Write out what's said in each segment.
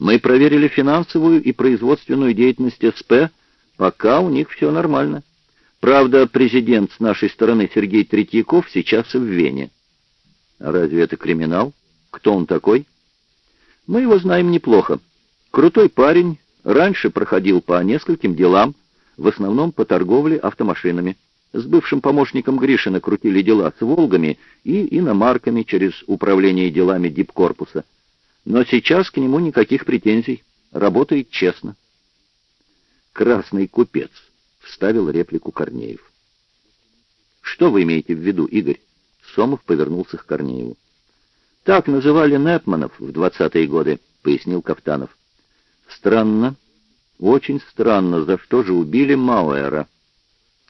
Мы проверили финансовую и производственную деятельность СП, пока у них все нормально. Правда, президент с нашей стороны Сергей Третьяков сейчас в Вене. А разве это криминал? Кто он такой? Мы его знаем неплохо. Крутой парень, раньше проходил по нескольким делам, в основном по торговле автомашинами. С бывшим помощником Гришина крутили дела с «Волгами» и иномарками через управление делами дипкорпуса. Но сейчас к нему никаких претензий. Работает честно. «Красный купец», — вставил реплику Корнеев. «Что вы имеете в виду, Игорь?» Сомов повернулся к Корнееву. «Так называли Непманов в двадцатые годы», — пояснил Кафтанов. «Странно, очень странно, за что же убили Мауэра?»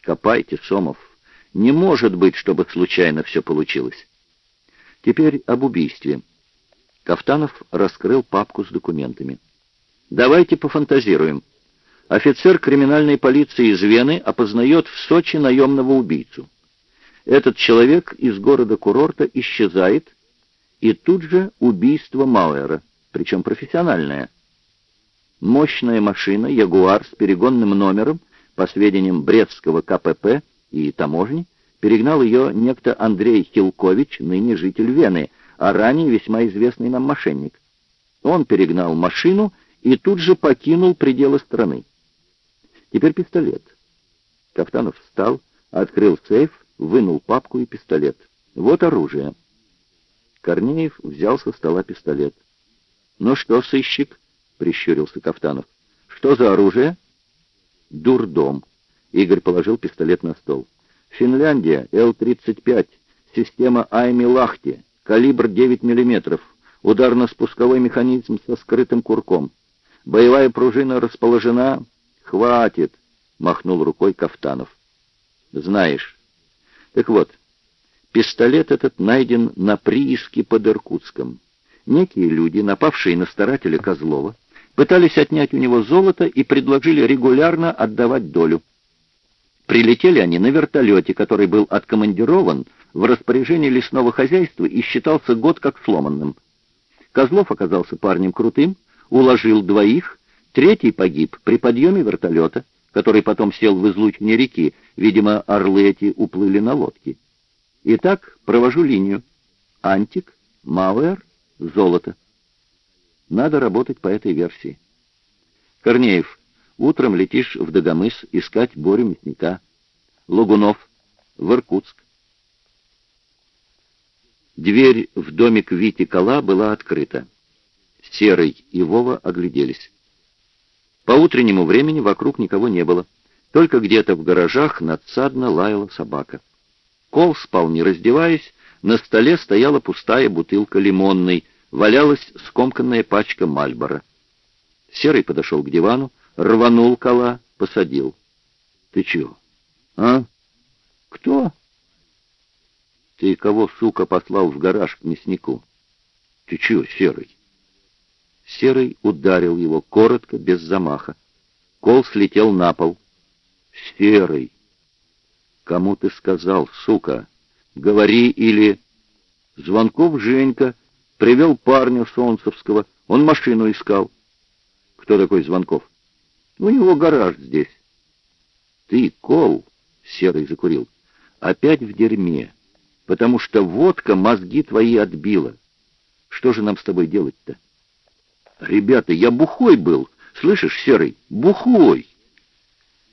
Копайте, Сомов. Не может быть, чтобы случайно все получилось. Теперь об убийстве. Кафтанов раскрыл папку с документами. Давайте пофантазируем. Офицер криминальной полиции из Вены опознает в Сочи наемного убийцу. Этот человек из города-курорта исчезает, и тут же убийство Мауэра, причем профессиональное. Мощная машина «Ягуар» с перегонным номером по сведениям Брестского КПП и таможни, перегнал ее некто Андрей Хилкович, ныне житель Вены, а ранее весьма известный нам мошенник. Он перегнал машину и тут же покинул пределы страны. Теперь пистолет. Кафтанов встал, открыл сейф, вынул папку и пистолет. Вот оружие. Корнеев взял со стола пистолет. «Ну что, сыщик?» — прищурился Кафтанов. «Что за оружие?» Дурдом. Игорь положил пистолет на стол. Финляндия, Л-35, система Айми-Лахти, калибр 9 мм, ударно-спусковой механизм со скрытым курком. Боевая пружина расположена... Хватит, махнул рукой Кафтанов. Знаешь. Так вот, пистолет этот найден на прииске под Иркутском. Некие люди, напавшие на старателя Козлова, пытались отнять у него золото и предложили регулярно отдавать долю. Прилетели они на вертолете, который был откомандирован в распоряжении лесного хозяйства и считался год как сломанным. Козлов оказался парнем крутым, уложил двоих, третий погиб при подъеме вертолета, который потом сел в излучине реки, видимо, орлы эти уплыли на лодке. Итак, провожу линию. Антик, Мауэр, золото. Надо работать по этой версии. Корнеев, утром летишь в Дагомыс искать Борю Мясника. Логунов, в Иркутск. Дверь в домик Вити Кала была открыта. Серый и Вова огляделись. По утреннему времени вокруг никого не было. Только где-то в гаражах надсадно лаяла собака. Кол спал не раздеваясь, на столе стояла пустая бутылка лимонной, валялась скомканная пачка Мальбора. Серый подошел к дивану, рванул кола, посадил. — Ты чего? А? — Кто? — Ты кого, сука, послал в гараж к мяснику? — Ты чего, Серый? Серый ударил его коротко, без замаха. Кол слетел на пол. — Серый! Кому ты сказал, сука? Говори или... Звонков Женька Привел парня Солнцевского. Он машину искал. Кто такой Звонков? У него гараж здесь. Ты, Кол, Серый закурил, опять в дерьме, потому что водка мозги твои отбила. Что же нам с тобой делать-то? Ребята, я бухой был. Слышишь, Серый, бухой.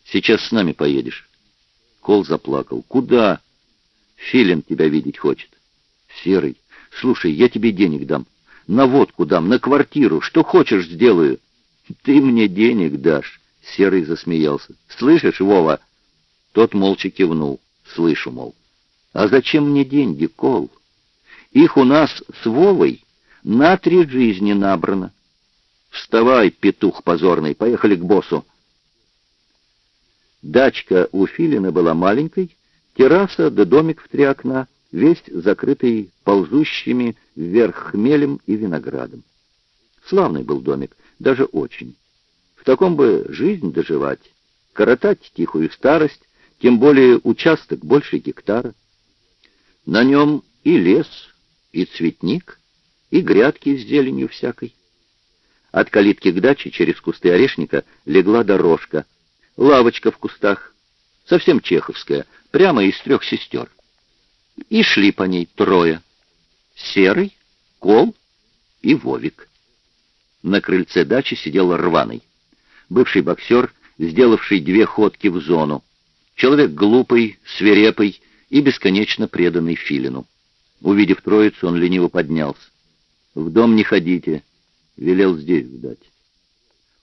Сейчас с нами поедешь. Кол заплакал. Куда? Филин тебя видеть хочет. Серый, Слушай, я тебе денег дам. На водку дам, на квартиру. Что хочешь, сделаю. Ты мне денег дашь. Серый засмеялся. Слышишь, Вова? Тот молча кивнул. Слышу, мол. А зачем мне деньги, Кол? Их у нас с Вовой на три жизни набрано. Вставай, петух позорный, поехали к боссу. Дачка у Филина была маленькой, терраса да домик в три окна — весь закрытый ползущими вверх хмелем и виноградом. Славный был домик, даже очень. В таком бы жизнь доживать, коротать тихую старость, тем более участок больше гектара. На нем и лес, и цветник, и грядки с зеленью всякой. От калитки к даче через кусты орешника легла дорожка. Лавочка в кустах, совсем чеховская, прямо из трех сестер. И шли по ней трое. Серый, Кол и Вовик. На крыльце дачи сидел рваный. Бывший боксер, сделавший две ходки в зону. Человек глупый, свирепый и бесконечно преданный Филину. Увидев троицу, он лениво поднялся. «В дом не ходите», — велел здесь ждать.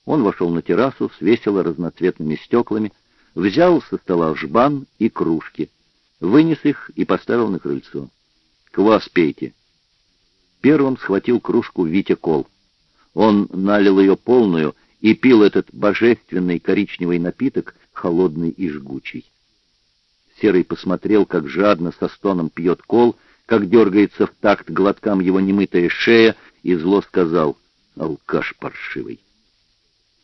Он вошел на террасу с весело разноцветными стеклами, взял со стола жбан и кружки, вынес их и поставил на крыльцо. «Квас пейте». Первым схватил кружку Витя Кол. Он налил ее полную и пил этот божественный коричневый напиток, холодный и жгучий. Серый посмотрел, как жадно со стоном пьет Кол, как дергается в такт глоткам его немытая шея, и зло сказал «Алкаш паршивый».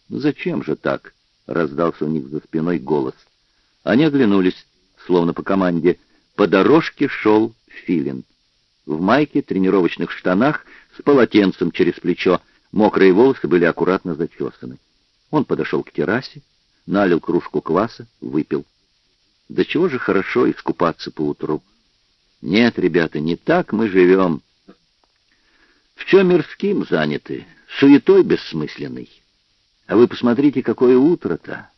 «Зачем же так?» — раздался у них за спиной голос. Они оглянулись, словно по команде. По дорожке шел Филин. В майке, тренировочных штанах, с полотенцем через плечо. Мокрые волосы были аккуратно зачесаны. Он подошел к террасе, налил кружку кваса, выпил. Да чего же хорошо искупаться поутру. Нет, ребята, не так мы живем. Все мирским заняты, суетой бессмысленной. А вы посмотрите, какое утро-то.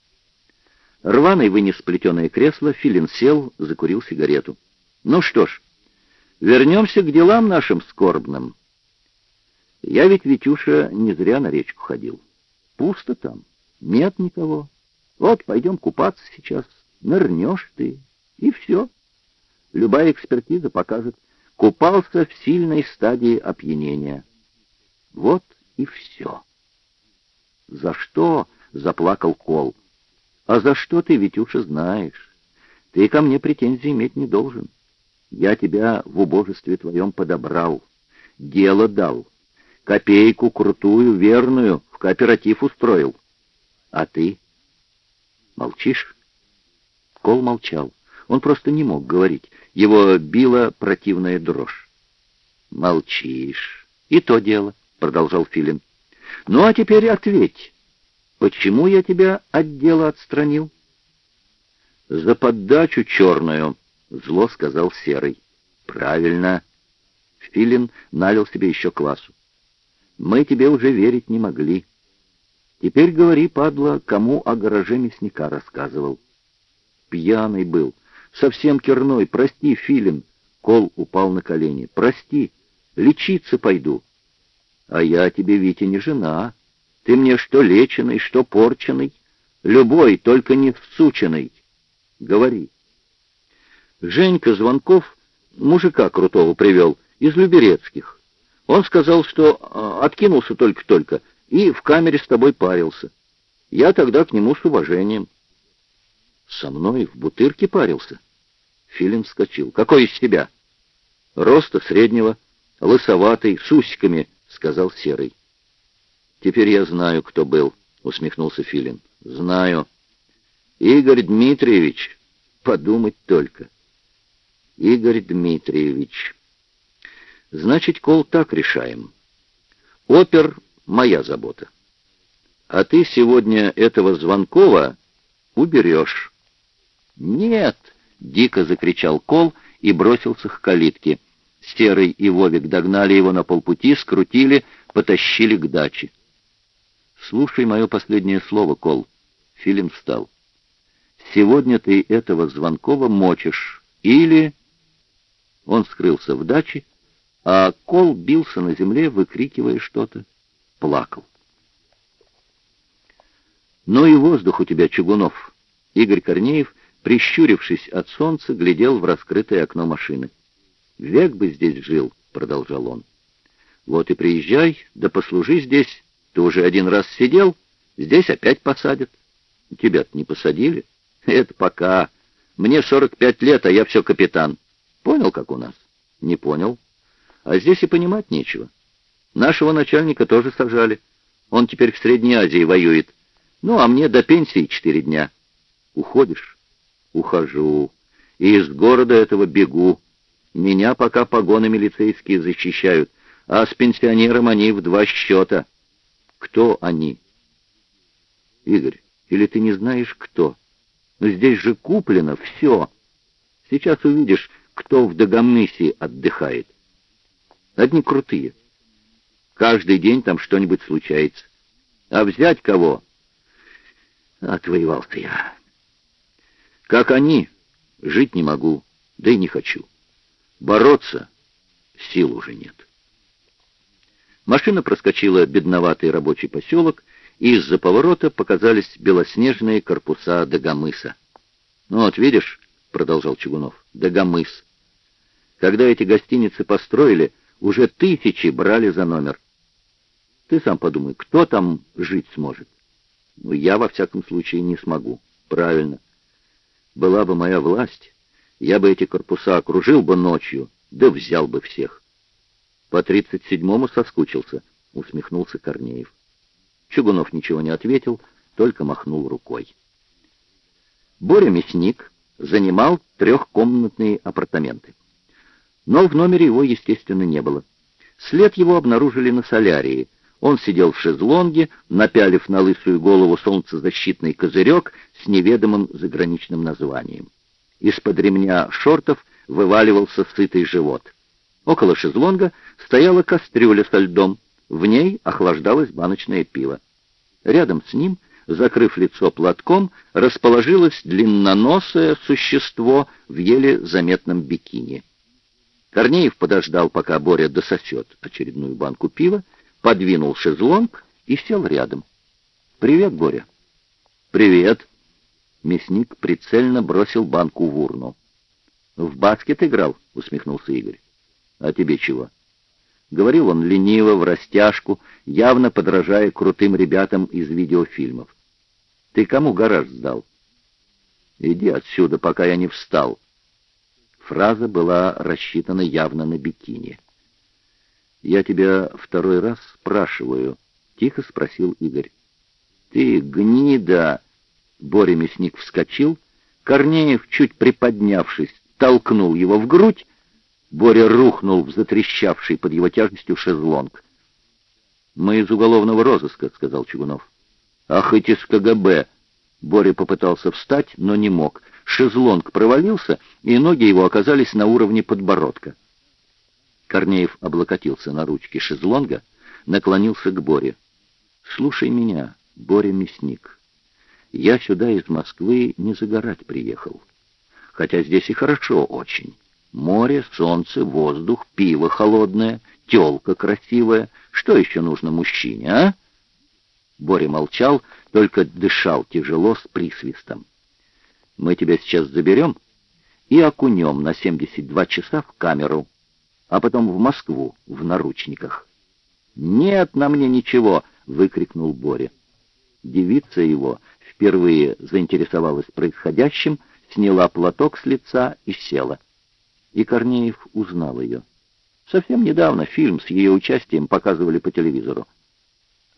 Рваный вынес плетеное кресло, Филин сел, закурил сигарету. Ну что ж, вернемся к делам нашим скорбным. Я ведь, Витюша, не зря на речку ходил. Пусто там, нет никого. Вот пойдем купаться сейчас, нырнешь ты, и все. Любая экспертиза покажет, купался в сильной стадии опьянения. Вот и все. «За что?» — заплакал Кол. «А за что ты, Витюша, знаешь? Ты ко мне претензий иметь не должен. Я тебя в убожестве твоем подобрал, дело дал, копейку крутую, верную, в кооператив устроил. А ты молчишь?» Кол молчал. Он просто не мог говорить. Его била противная дрожь. «Молчишь. И то дело», — продолжал Филин. «Ну, а теперь ответь. Почему я тебя от дела отстранил?» «За поддачу черную», — зло сказал Серый. «Правильно». Филин налил себе еще квасу. «Мы тебе уже верить не могли. Теперь говори, падла, кому о гараже мясника рассказывал». Пьяный был, совсем керной. Прости, Филин. Кол упал на колени. Прости, лечиться пойду. А я тебе, Витя, не жена. Ты мне что леченый, что порченый. Любой, только не всученный. Говори. Женька Звонков мужика крутого привел, из Люберецких. Он сказал, что а, откинулся только-только и в камере с тобой парился. Я тогда к нему с уважением. Со мной в бутырке парился. Филин вскочил. «Какой из себя?» «Роста среднего, лысоватый, с усиками», — сказал Серый. «Теперь я знаю, кто был», — усмехнулся Филин. «Знаю. Игорь Дмитриевич. Подумать только. Игорь Дмитриевич. Значит, кол так решаем. Опер — моя забота. А ты сегодня этого Звонкова уберешь». «Нет!» — дико закричал Кол и бросился к калитке. Серый и Вовик догнали его на полпути, скрутили, потащили к даче. «Слушай мое последнее слово, Кол». Филин встал. «Сегодня ты этого Звонкова мочишь. Или...» Он скрылся в даче, а Кол бился на земле, выкрикивая что-то. Плакал. «Ну и воздух у тебя, Чугунов!» Игорь Корнеев прищурившись от солнца, глядел в раскрытое окно машины. «Век бы здесь жил», — продолжал он. «Вот и приезжай, да послужи здесь. Ты уже один раз сидел, здесь опять посадят. Тебя-то не посадили? Это пока. Мне сорок пять лет, а я все капитан. Понял, как у нас? Не понял. А здесь и понимать нечего. Нашего начальника тоже сажали. Он теперь в Средней Азии воюет. Ну, а мне до пенсии четыре дня. Уходишь? Ухожу. И из города этого бегу. Меня пока погоны милицейские защищают, а с пенсионером они в два счета. Кто они? Игорь, или ты не знаешь, кто? Но здесь же куплено все. Сейчас увидишь, кто в Дагомысе отдыхает. Одни крутые. Каждый день там что-нибудь случается. А взять кого? Отвоевался я. Как они, жить не могу, да и не хочу. Бороться сил уже нет. Машина проскочила бедноватый рабочий поселок, и из-за поворота показались белоснежные корпуса Дагомыса. «Ну вот, видишь», — продолжал Чугунов, — «Дагомыс. Когда эти гостиницы построили, уже тысячи брали за номер. Ты сам подумай, кто там жить сможет? Ну, я, во всяком случае, не смогу. Правильно. Была бы моя власть, я бы эти корпуса окружил бы ночью, да взял бы всех. По тридцать седьмому соскучился, усмехнулся Корнеев. Чугунов ничего не ответил, только махнул рукой. Боря Мясник занимал трехкомнатные апартаменты. Но в номере его, естественно, не было. След его обнаружили на солярии. Он сидел в шезлонге, напялив на лысую голову солнцезащитный козырек с неведомым заграничным названием. Из-под ремня шортов вываливался сытый живот. Около шезлонга стояла кастрюля со льдом. В ней охлаждалось баночное пиво. Рядом с ним, закрыв лицо платком, расположилось длинноносое существо в еле заметном бикини. Корнеев подождал, пока Боря дососет очередную банку пива, подвинул шезлонг и сел рядом. «Привет, Боря». «Привет». Мясник прицельно бросил банку в урну. «В баскет играл?» — усмехнулся Игорь. «А тебе чего?» Говорил он лениво, в растяжку, явно подражая крутым ребятам из видеофильмов. «Ты кому гараж сдал?» «Иди отсюда, пока я не встал». Фраза была рассчитана явно на бикини. «Я тебя второй раз спрашиваю», — тихо спросил Игорь. «Ты гнида!» Боря Мясник вскочил. Корнеев, чуть приподнявшись, толкнул его в грудь, Боря рухнул в затрещавший под его тяжестью шезлонг. «Мы из уголовного розыска», — сказал Чугунов. «Ах, хоть из КГБ!» Боря попытался встать, но не мог. Шезлонг провалился, и ноги его оказались на уровне подбородка. Корнеев облокотился на ручки шезлонга, наклонился к Боре. «Слушай меня, Боря Мясник. Я сюда из Москвы не загорать приехал. Хотя здесь и хорошо очень. Море, солнце, воздух, пиво холодное, тёлка красивая. Что еще нужно мужчине, а? Боря молчал, только дышал тяжело с присвистом. Мы тебя сейчас заберем и окунем на 72 часа в камеру, а потом в Москву в наручниках. «Нет на мне ничего!» — выкрикнул Боря. Девица его впервые заинтересовалась происходящим, сняла платок с лица и села и Корнеев узнал ее. Совсем недавно фильм с ее участием показывали по телевизору.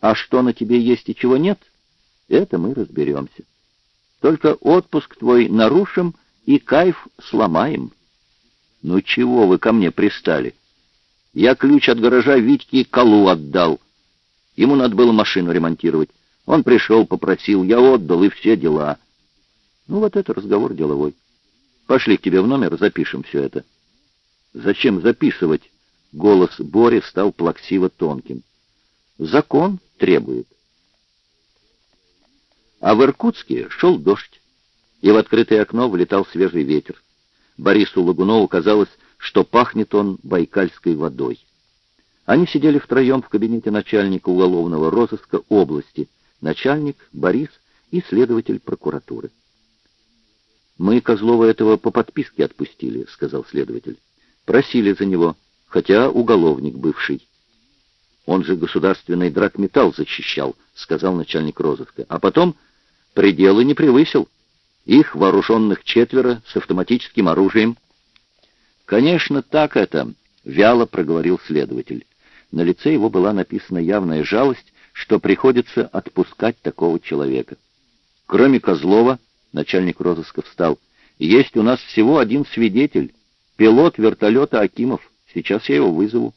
А что на тебе есть и чего нет, это мы разберемся. Только отпуск твой нарушим и кайф сломаем. Ну чего вы ко мне пристали? Я ключ от гаража Витьке Колу отдал. Ему надо было машину ремонтировать. Он пришел, попросил, я отдал, и все дела. Ну вот это разговор деловой. Пошли к тебе в номер, запишем все это. Зачем записывать? Голос Бори стал плаксиво тонким. Закон требует. А в Иркутске шел дождь, и в открытое окно влетал свежий ветер. Борису Лагунову казалось, что пахнет он байкальской водой. Они сидели втроем в кабинете начальника уголовного розыска области, начальник, Борис и следователь прокуратуры. «Мы Козлова этого по подписке отпустили», — сказал следователь. «Просили за него, хотя уголовник бывший». «Он же государственный драгметалл защищал», — сказал начальник розыска. «А потом пределы не превысил. Их вооруженных четверо с автоматическим оружием». «Конечно, так это», — вяло проговорил следователь. На лице его была написана явная жалость, что приходится отпускать такого человека. Кроме Козлова, Начальник розыска встал. «Есть у нас всего один свидетель. Пилот вертолета Акимов. Сейчас я его вызову».